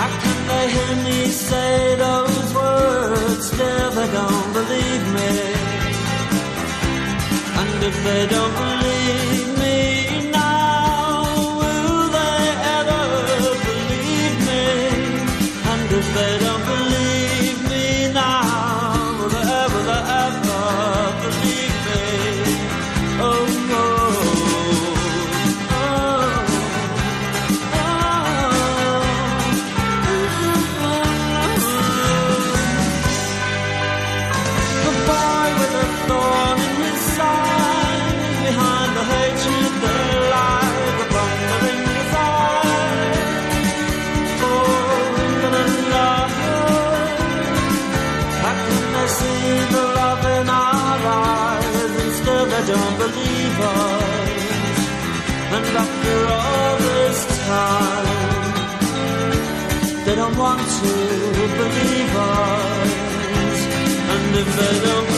How can they hear me say those words? Still they don't believe me. And if they don't believe me now, will they ever believe me? And if they don't believe And after all this time, they don't want to believe us. And if they don't